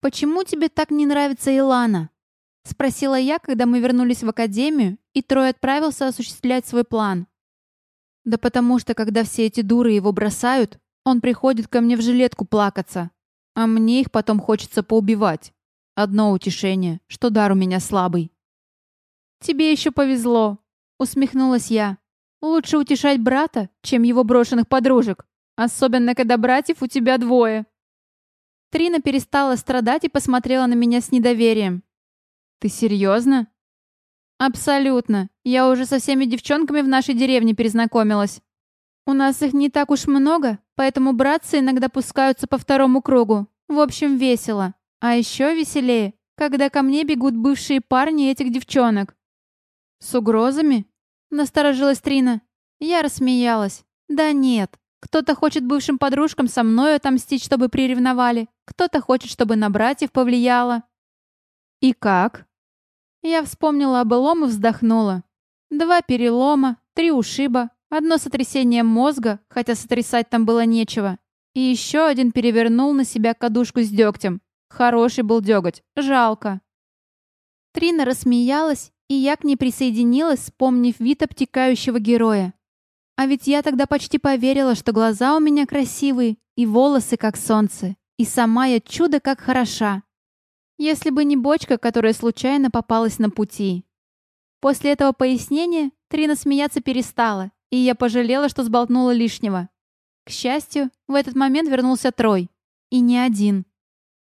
«Почему тебе так не нравится Илана?» — спросила я, когда мы вернулись в академию, и Трой отправился осуществлять свой план. «Да потому что, когда все эти дуры его бросают, он приходит ко мне в жилетку плакаться, а мне их потом хочется поубивать. Одно утешение, что дар у меня слабый». «Тебе еще повезло», — усмехнулась я. «Лучше утешать брата, чем его брошенных подружек, особенно когда братьев у тебя двое». Трина перестала страдать и посмотрела на меня с недоверием. «Ты серьезно?» «Абсолютно. Я уже со всеми девчонками в нашей деревне перезнакомилась. У нас их не так уж много, поэтому братцы иногда пускаются по второму кругу. В общем, весело. А еще веселее, когда ко мне бегут бывшие парни этих девчонок». «С угрозами?» — насторожилась Трина. Я рассмеялась. «Да нет. Кто-то хочет бывшим подружкам со мной отомстить, чтобы приревновали. Кто-то хочет, чтобы на братьев повлияло». «И как?» Я вспомнила о былом и вздохнула. Два перелома, три ушиба, одно сотрясение мозга, хотя сотрясать там было нечего. И еще один перевернул на себя кадушку с дегтем. Хороший был деготь, жалко. Трина рассмеялась, и я к ней присоединилась, вспомнив вид обтекающего героя. А ведь я тогда почти поверила, что глаза у меня красивые, и волосы как солнце, и сама я чудо как хороша. Если бы не бочка, которая случайно попалась на пути. После этого пояснения Трина смеяться перестала, и я пожалела, что сболтнула лишнего. К счастью, в этот момент вернулся Трой. И не один.